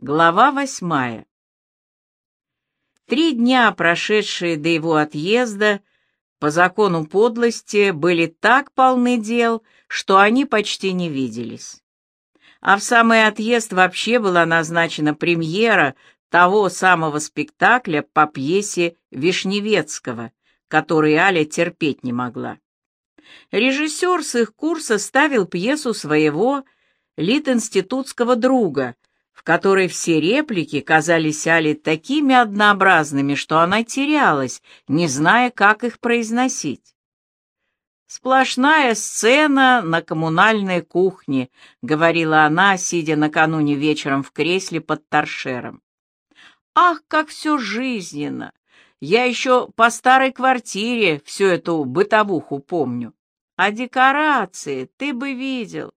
Глава восьмая. Три дня, прошедшие до его отъезда, по закону подлости, были так полны дел, что они почти не виделись. А в самый отъезд вообще была назначена премьера того самого спектакля по пьесе Вишневецкого, который Аля терпеть не могла. Режиссер с их курса ставил пьесу своего литинститутского друга — в которой все реплики казались Али такими однообразными, что она терялась, не зная, как их произносить. «Сплошная сцена на коммунальной кухне», — говорила она, сидя накануне вечером в кресле под торшером. «Ах, как все жизненно! Я еще по старой квартире всю эту бытовуху помню. А декорации ты бы видел.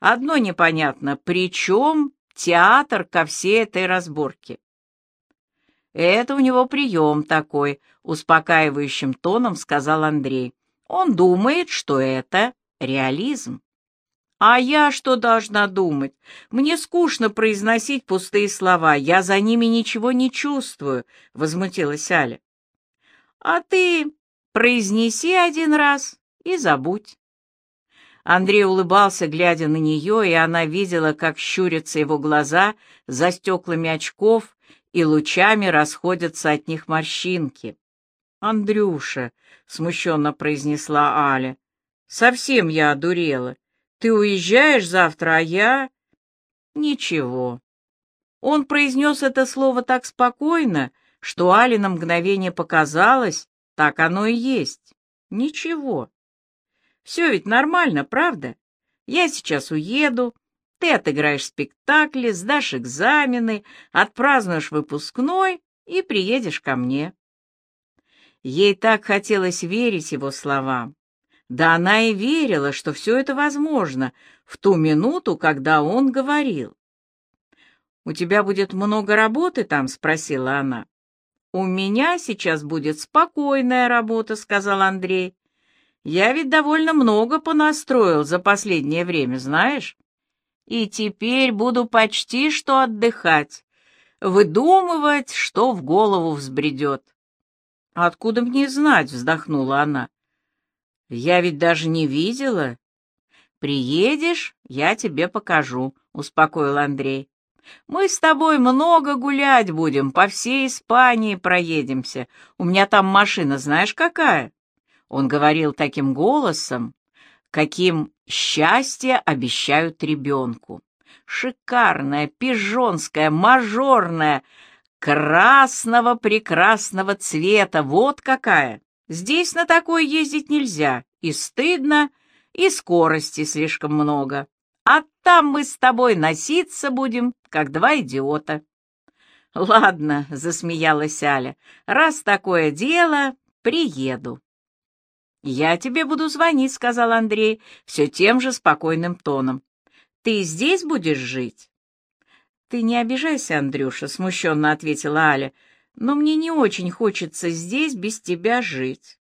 Одно непонятно, при чем театр ко всей этой разборке. «Это у него прием такой», — успокаивающим тоном сказал Андрей. «Он думает, что это реализм». «А я что должна думать? Мне скучно произносить пустые слова, я за ними ничего не чувствую», — возмутилась Аля. «А ты произнеси один раз и забудь». Андрей улыбался, глядя на нее, и она видела, как щурятся его глаза за стеклами очков, и лучами расходятся от них морщинки. «Андрюша», — смущенно произнесла Аля, — «совсем я одурела. Ты уезжаешь завтра, а я...» «Ничего». Он произнес это слово так спокойно, что Але на мгновение показалось, так оно и есть. «Ничего». Все ведь нормально, правда? Я сейчас уеду, ты отыграешь спектакли, сдашь экзамены, отпразднуешь выпускной и приедешь ко мне. Ей так хотелось верить его словам. Да она и верила, что все это возможно в ту минуту, когда он говорил. «У тебя будет много работы там?» — спросила она. «У меня сейчас будет спокойная работа», — сказал Андрей. Я ведь довольно много понастроил за последнее время, знаешь? И теперь буду почти что отдыхать, выдумывать, что в голову взбредет. «Откуда мне знать?» — вздохнула она. «Я ведь даже не видела». «Приедешь, я тебе покажу», — успокоил Андрей. «Мы с тобой много гулять будем, по всей Испании проедемся. У меня там машина, знаешь, какая?» Он говорил таким голосом, каким счастье обещают ребенку. Шикарная, пижонская, мажорная, красного прекрасного цвета, вот какая. Здесь на такой ездить нельзя, и стыдно, и скорости слишком много. А там мы с тобой носиться будем, как два идиота. «Ладно», — засмеялась Аля, — «раз такое дело, приеду». «Я тебе буду звонить», — сказал Андрей, все тем же спокойным тоном. «Ты здесь будешь жить?» «Ты не обижайся, Андрюша», — смущенно ответила Аля, «но мне не очень хочется здесь без тебя жить».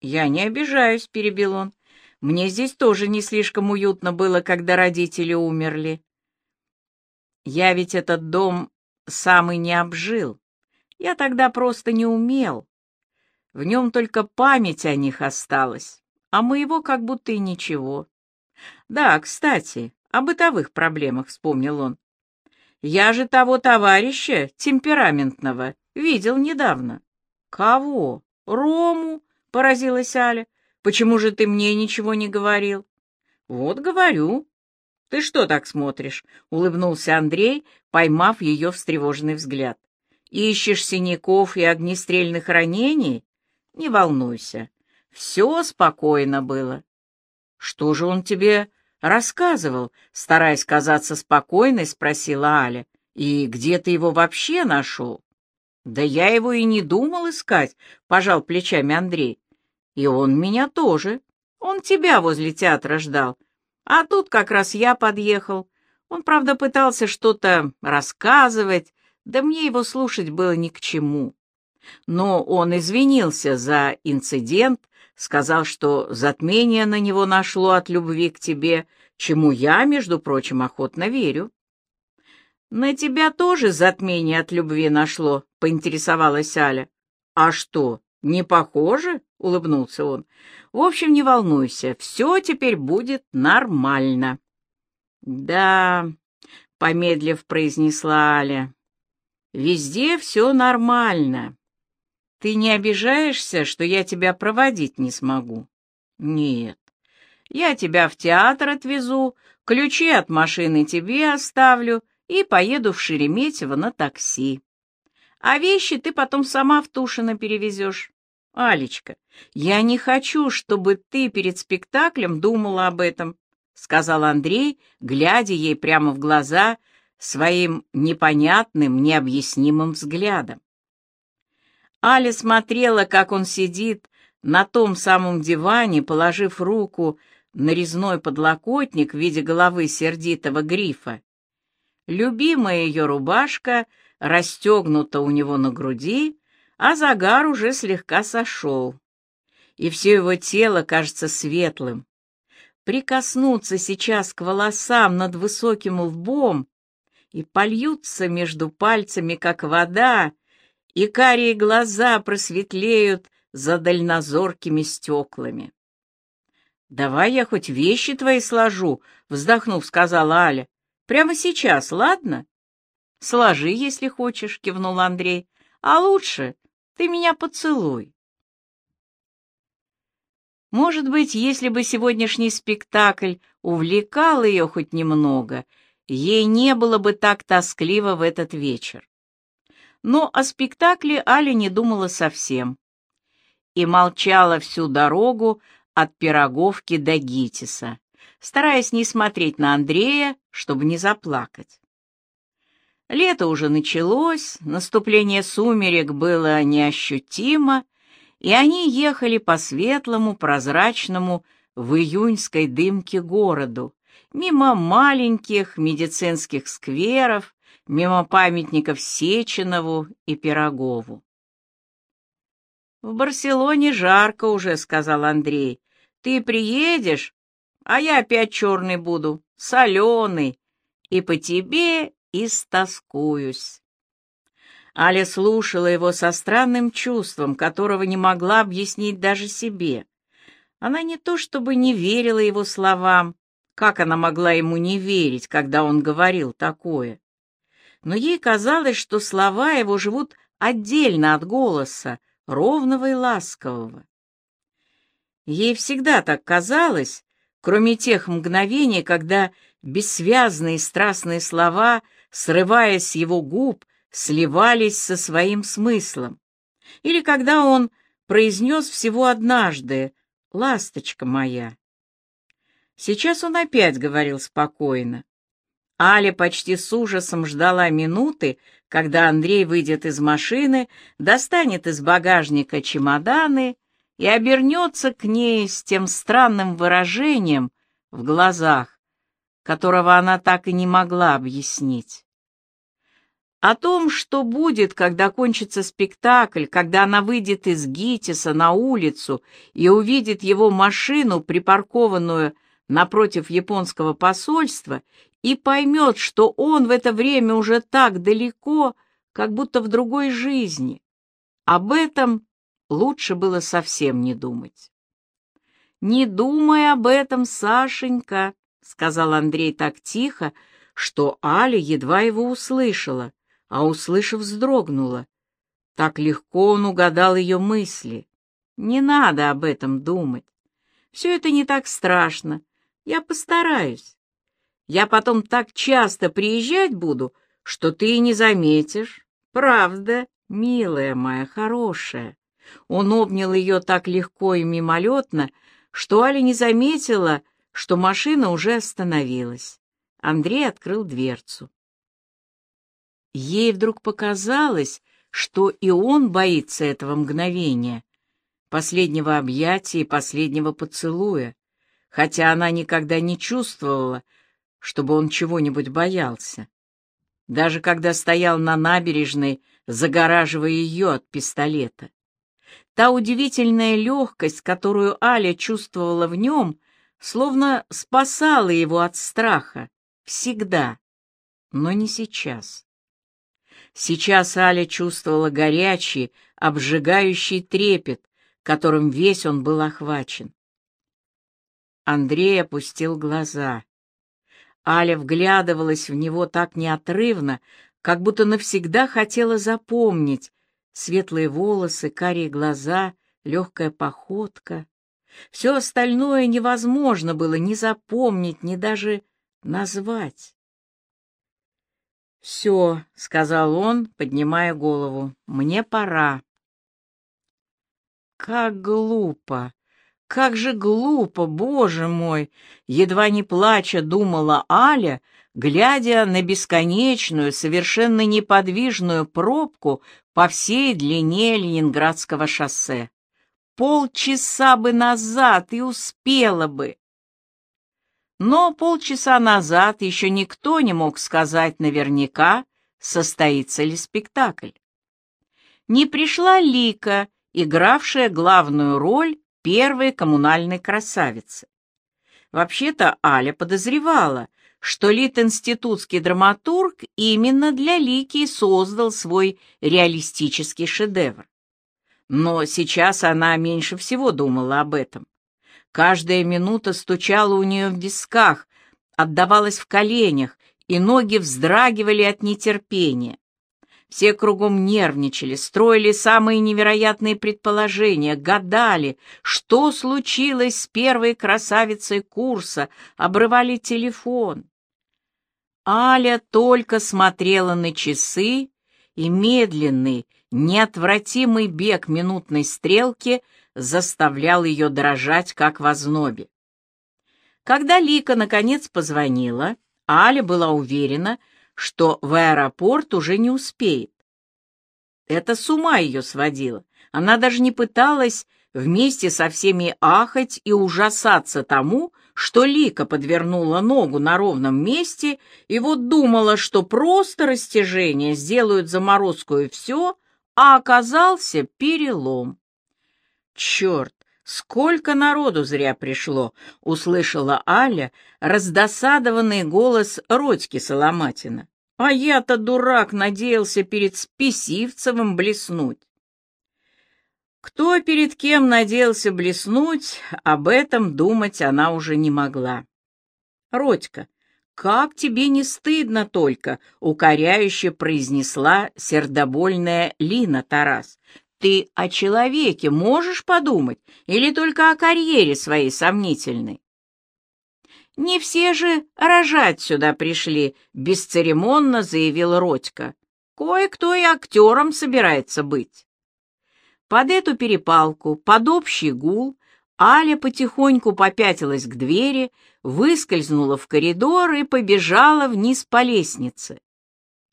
«Я не обижаюсь», — перебил он. «Мне здесь тоже не слишком уютно было, когда родители умерли». «Я ведь этот дом сам и не обжил. Я тогда просто не умел. В нем только память о них осталась, а моего как будто и ничего. Да, кстати, о бытовых проблемах вспомнил он. Я же того товарища, темпераментного, видел недавно. Кого? Рому? Поразилась Аля. Почему же ты мне ничего не говорил? Вот говорю. Ты что так смотришь? Улыбнулся Андрей, поймав ее встревоженный взгляд. Ищешь синяков и огнестрельных ранений? Не волнуйся, все спокойно было. Что же он тебе рассказывал? Стараясь казаться спокойной, спросила Аля. И где ты его вообще нашел? Да я его и не думал искать, пожал плечами Андрей. И он меня тоже. Он тебя возле театра ждал. А тут как раз я подъехал. Он, правда, пытался что-то рассказывать, да мне его слушать было ни к чему. Но он извинился за инцидент, сказал, что затмение на него нашло от любви к тебе, чему я, между прочим, охотно верю. «На тебя тоже затмение от любви нашло», — поинтересовалась Аля. «А что, не похоже?» — улыбнулся он. «В общем, не волнуйся, все теперь будет нормально». «Да», — помедлив произнесла Аля, — «везде все нормально. Ты не обижаешься, что я тебя проводить не смогу?» «Нет. Я тебя в театр отвезу, ключи от машины тебе оставлю и поеду в Шереметьево на такси. А вещи ты потом сама в Тушино перевезешь. Алечка, я не хочу, чтобы ты перед спектаклем думала об этом, сказал Андрей, глядя ей прямо в глаза своим непонятным, необъяснимым взглядом. Аля смотрела, как он сидит на том самом диване, положив руку на резной подлокотник в виде головы сердитого грифа. Любимая ее рубашка расстегнута у него на груди, а загар уже слегка сошел, и все его тело кажется светлым. Прикоснуться сейчас к волосам над высоким лбом, и польются между пальцами, как вода, и карие глаза просветлеют за дальнозоркими стеклами. «Давай я хоть вещи твои сложу», — вздохнув, сказала Аля. «Прямо сейчас, ладно?» «Сложи, если хочешь», — кивнул Андрей. «А лучше ты меня поцелуй». Может быть, если бы сегодняшний спектакль увлекал ее хоть немного, ей не было бы так тоскливо в этот вечер. Но о спектакле Аля не думала совсем и молчала всю дорогу от Пироговки до Гитиса, стараясь не смотреть на Андрея, чтобы не заплакать. Лето уже началось, наступление сумерек было неощутимо, и они ехали по светлому, прозрачному в июньской дымке городу, мимо маленьких медицинских скверов, мимо памятников Сеченову и Пирогову. «В Барселоне жарко уже», — сказал Андрей. «Ты приедешь, а я опять черный буду, соленый, и по тебе истоскуюсь». Аля слушала его со странным чувством, которого не могла объяснить даже себе. Она не то чтобы не верила его словам, как она могла ему не верить, когда он говорил такое. Но ей казалось, что слова его живут отдельно от голоса, ровного и ласкового. Ей всегда так казалось, кроме тех мгновений, когда бессвязные страстные слова, срываясь с его губ, сливались со своим смыслом, или когда он произнес всего однажды «Ласточка моя». Сейчас он опять говорил спокойно. Аля почти с ужасом ждала минуты, когда Андрей выйдет из машины, достанет из багажника чемоданы и обернется к ней с тем странным выражением в глазах, которого она так и не могла объяснить. О том, что будет, когда кончится спектакль, когда она выйдет из ГИТИСа на улицу и увидит его машину, припаркованную напротив японского посольства, и поймет, что он в это время уже так далеко, как будто в другой жизни. Об этом лучше было совсем не думать. «Не думай об этом, Сашенька», — сказал Андрей так тихо, что Аля едва его услышала, а, услышав, вздрогнула. Так легко он угадал ее мысли. «Не надо об этом думать. Все это не так страшно. Я постараюсь. Я потом так часто приезжать буду, что ты и не заметишь. Правда, милая моя хорошая. Он обнял ее так легко и мимолетно, что Аля не заметила, что машина уже остановилась. Андрей открыл дверцу. Ей вдруг показалось, что и он боится этого мгновения, последнего объятия и последнего поцелуя, хотя она никогда не чувствовала, чтобы он чего-нибудь боялся. Даже когда стоял на набережной, загораживая ее от пистолета. Та удивительная легкость, которую Аля чувствовала в нем, словно спасала его от страха. Всегда. но не сейчас. Сейчас Аля чувствовала горячий, обжигающий трепет, которым весь он был охвачен. Андрей опустил глаза. Аля вглядывалась в него так неотрывно, как будто навсегда хотела запомнить светлые волосы, карие глаза, легкая походка. Все остальное невозможно было ни запомнить, ни даже назвать. «Все», — сказал он, поднимая голову, — «мне пора». Как глупо! Как же глупо, боже мой! Едва не плача думала Аля, глядя на бесконечную, совершенно неподвижную пробку по всей длине Ленинградского шоссе. Полчаса бы назад и успела бы. Но полчаса назад еще никто не мог сказать наверняка, состоится ли спектакль. Не пришла Лика, игравшая главную роль первой коммунальной красавицы. Вообще-то Аля подозревала, что Лит-институтский драматург именно для Лики создал свой реалистический шедевр. Но сейчас она меньше всего думала об этом. Каждая минута стучала у нее в висках, отдавалась в коленях, и ноги вздрагивали от нетерпения. Все кругом нервничали, строили самые невероятные предположения, гадали, что случилось с первой красавицей курса, обрывали телефон. Аля только смотрела на часы, и медленный, неотвратимый бег минутной стрелки заставлял ее дрожать, как в ознобе. Когда Лика наконец позвонила, Аля была уверена, что в аэропорт уже не успеет. Это с ума ее сводило. Она даже не пыталась вместе со всеми ахать и ужасаться тому, что Лика подвернула ногу на ровном месте и вот думала, что просто растяжение сделают заморозку и все, а оказался перелом. «Черт, сколько народу зря пришло!» — услышала Аля раздосадованный голос Родьки Соломатина. «А я-то, дурак, надеялся перед Списивцевым блеснуть». Кто перед кем надеялся блеснуть, об этом думать она уже не могла. «Родька, как тебе не стыдно только!» — укоряюще произнесла сердобольная Лина Тарас. Ты о человеке можешь подумать или только о карьере своей сомнительной? Не все же рожать сюда пришли, бесцеремонно заявил Родька. Кое-кто и актером собирается быть. Под эту перепалку, под общий гул, Аля потихоньку попятилась к двери, выскользнула в коридор и побежала вниз по лестнице.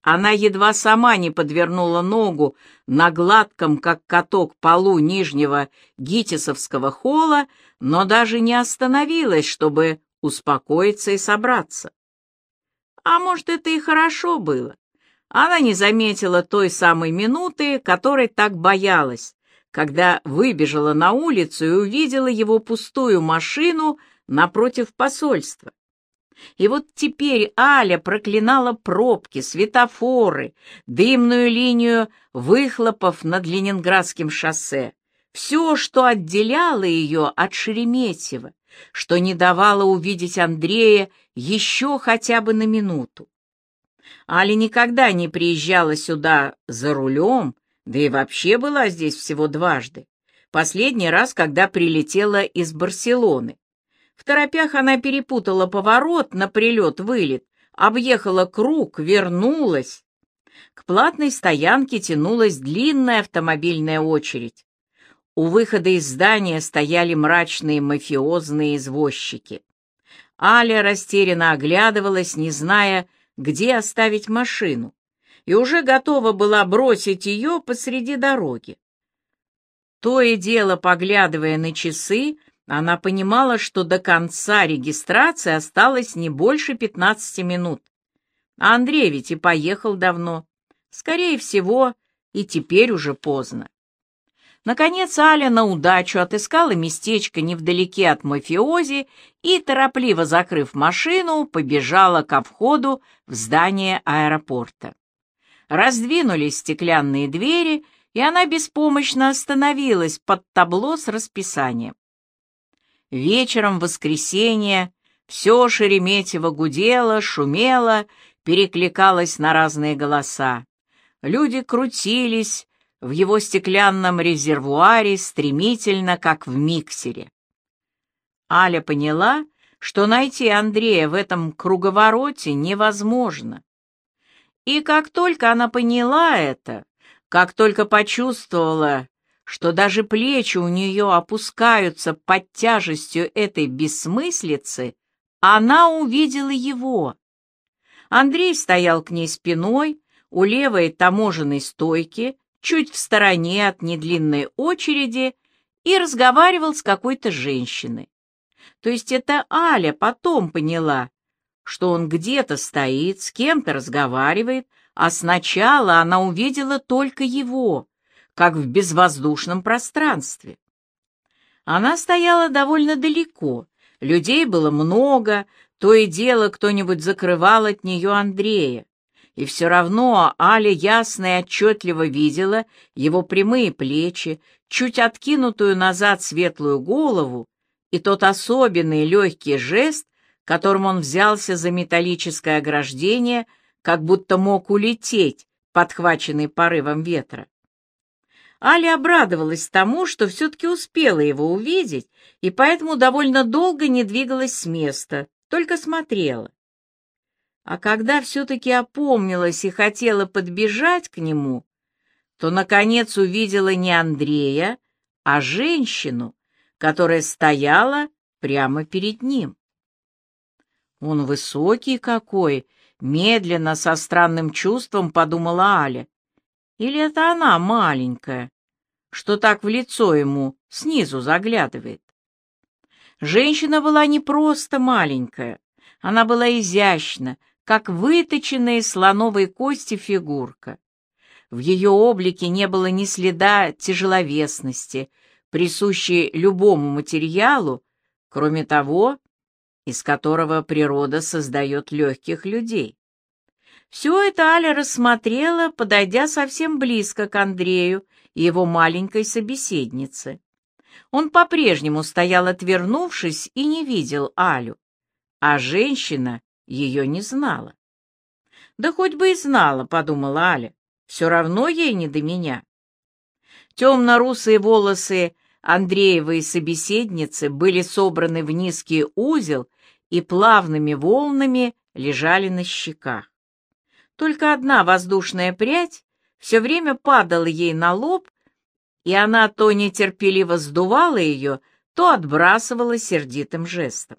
Она едва сама не подвернула ногу на гладком, как каток, полу нижнего гитисовского холла, но даже не остановилась, чтобы успокоиться и собраться. А может, это и хорошо было. Она не заметила той самой минуты, которой так боялась, когда выбежала на улицу и увидела его пустую машину напротив посольства. И вот теперь Аля проклинала пробки, светофоры, дымную линию выхлопов над Ленинградским шоссе. Все, что отделяло ее от Шереметьева, что не давало увидеть Андрея еще хотя бы на минуту. Аля никогда не приезжала сюда за рулем, да и вообще была здесь всего дважды. Последний раз, когда прилетела из Барселоны. В торопях она перепутала поворот на прилет-вылет, объехала круг, вернулась. К платной стоянке тянулась длинная автомобильная очередь. У выхода из здания стояли мрачные мафиозные извозчики. Аля растерянно оглядывалась, не зная, где оставить машину, и уже готова была бросить ее посреди дороги. То и дело, поглядывая на часы, она понимала, что до конца регистрации осталось не больше 15 минут. А Андрей ведь и поехал давно. Скорее всего, и теперь уже поздно. Наконец Аля на удачу отыскала местечко невдалеке от мафиози и, торопливо закрыв машину, побежала ко входу в здание аэропорта. Раздвинулись стеклянные двери, и она беспомощно остановилась под табло с расписанием. Вечером в воскресенье все Шереметьево гудело, шумело, перекликалось на разные голоса. Люди крутились, в его стеклянном резервуаре стремительно, как в миксере. Аля поняла, что найти Андрея в этом круговороте невозможно. И как только она поняла это, как только почувствовала, что даже плечи у нее опускаются под тяжестью этой бессмыслицы, она увидела его. Андрей стоял к ней спиной, у левой таможенной стойки, чуть в стороне от недлинной очереди и разговаривал с какой-то женщиной. То есть это Аля потом поняла, что он где-то стоит, с кем-то разговаривает, а сначала она увидела только его, как в безвоздушном пространстве. Она стояла довольно далеко, людей было много, то и дело кто-нибудь закрывал от нее Андрея. И все равно Аля ясно и отчетливо видела его прямые плечи, чуть откинутую назад светлую голову и тот особенный легкий жест, которым он взялся за металлическое ограждение, как будто мог улететь, подхваченный порывом ветра. Аля обрадовалась тому, что все-таки успела его увидеть, и поэтому довольно долго не двигалась с места, только смотрела. А когда все-таки опомнилась и хотела подбежать к нему, то, наконец, увидела не Андрея, а женщину, которая стояла прямо перед ним. Он высокий какой, медленно, со странным чувством подумала Аля. Или это она маленькая, что так в лицо ему снизу заглядывает? Женщина была не просто маленькая, она была изящна, как выточенная из слоновой кости фигурка. В ее облике не было ни следа тяжеловесности, присущей любому материалу, кроме того, из которого природа создает легких людей. Все это Аля рассмотрела, подойдя совсем близко к Андрею и его маленькой собеседнице. Он по-прежнему стоял отвернувшись и не видел Алю, а женщина ее не знала. «Да хоть бы и знала», — подумала Аля, — «все равно ей не до меня». Темно-русые волосы Андреевой собеседницы были собраны в низкий узел и плавными волнами лежали на щеках. Только одна воздушная прядь все время падала ей на лоб, и она то нетерпеливо сдувала ее, то отбрасывала сердитым жестом.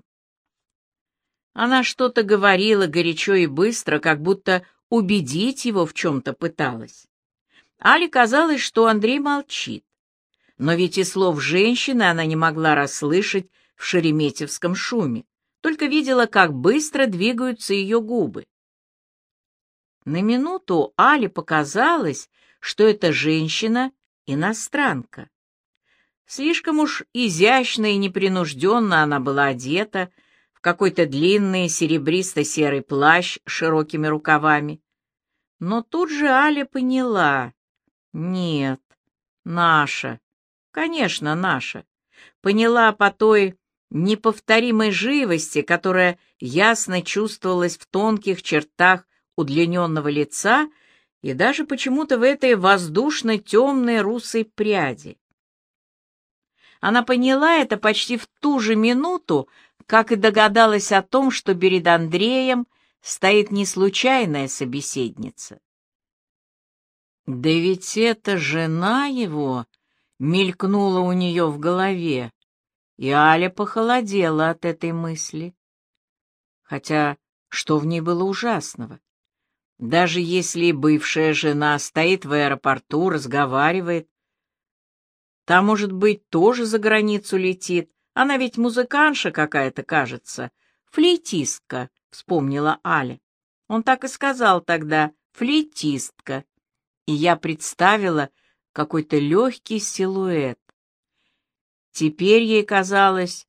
Она что-то говорила горячо и быстро, как будто убедить его в чем-то пыталась. Али казалось, что Андрей молчит. Но ведь и слов женщины она не могла расслышать в шереметьевском шуме, только видела, как быстро двигаются ее губы. На минуту Али показалось, что эта женщина — иностранка. Слишком уж изящно и непринужденно она была одета, в какой-то длинный серебристо-серый плащ с широкими рукавами. Но тут же Аля поняла — нет, наша, конечно, наша. Поняла по той неповторимой живости, которая ясно чувствовалась в тонких чертах удлиненного лица и даже почему-то в этой воздушно-темной русой пряди. Она поняла это почти в ту же минуту, как и догадалась о том, что перед Андреем стоит не случайная собеседница. «Да ведь это жена его!» — мелькнула у нее в голове, и Аля похолодела от этой мысли. Хотя что в ней было ужасного? Даже если бывшая жена стоит в аэропорту, разговаривает, та, может быть, тоже за границу летит, она ведь музыканша какая-то, кажется. Флейтистка, вспомнила Аля. Он так и сказал тогда, флейтистка. И я представила, какой-то легкий силуэт. Теперь ей казалось,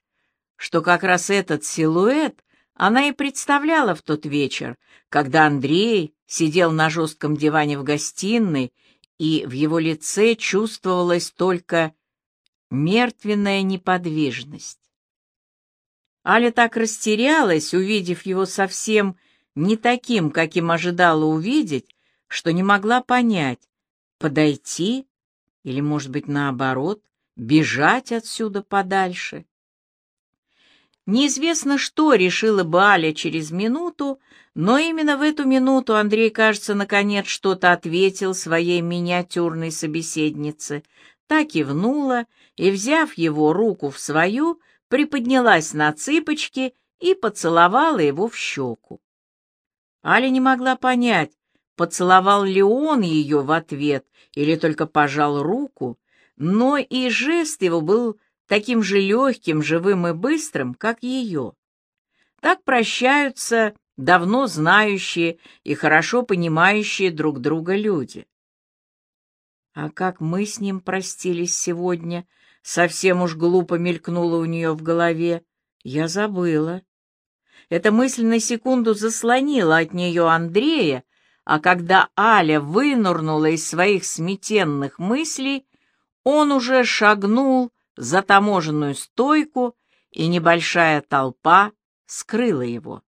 что как раз этот силуэт она и представляла в тот вечер, когда Андрей сидел на жестком диване в гостиной, и в его лице чувствовалась только мертвенная неподвижность. Аля так растерялась, увидев его совсем не таким, каким ожидала увидеть, что не могла понять, подойти или, может быть, наоборот, бежать отсюда подальше. Неизвестно, что решила бы Аля через минуту, но именно в эту минуту Андрей, кажется, наконец что-то ответил своей миниатюрной собеседнице, так кивнула и, взяв его руку в свою, приподнялась на цыпочки и поцеловала его в щеку. Аля не могла понять, поцеловал ли он ее в ответ или только пожал руку, но и жест его был таким же легким, живым и быстрым, как ее. Так прощаются давно знающие и хорошо понимающие друг друга люди. А как мы с ним простились сегодня, совсем уж глупо мелькнуло у нее в голове. Я забыла. Эта мысль на секунду заслонила от нее Андрея, а когда Аля вынурнула из своих сметенных мыслей, он уже шагнул за таможенную стойку, и небольшая толпа скрыла его.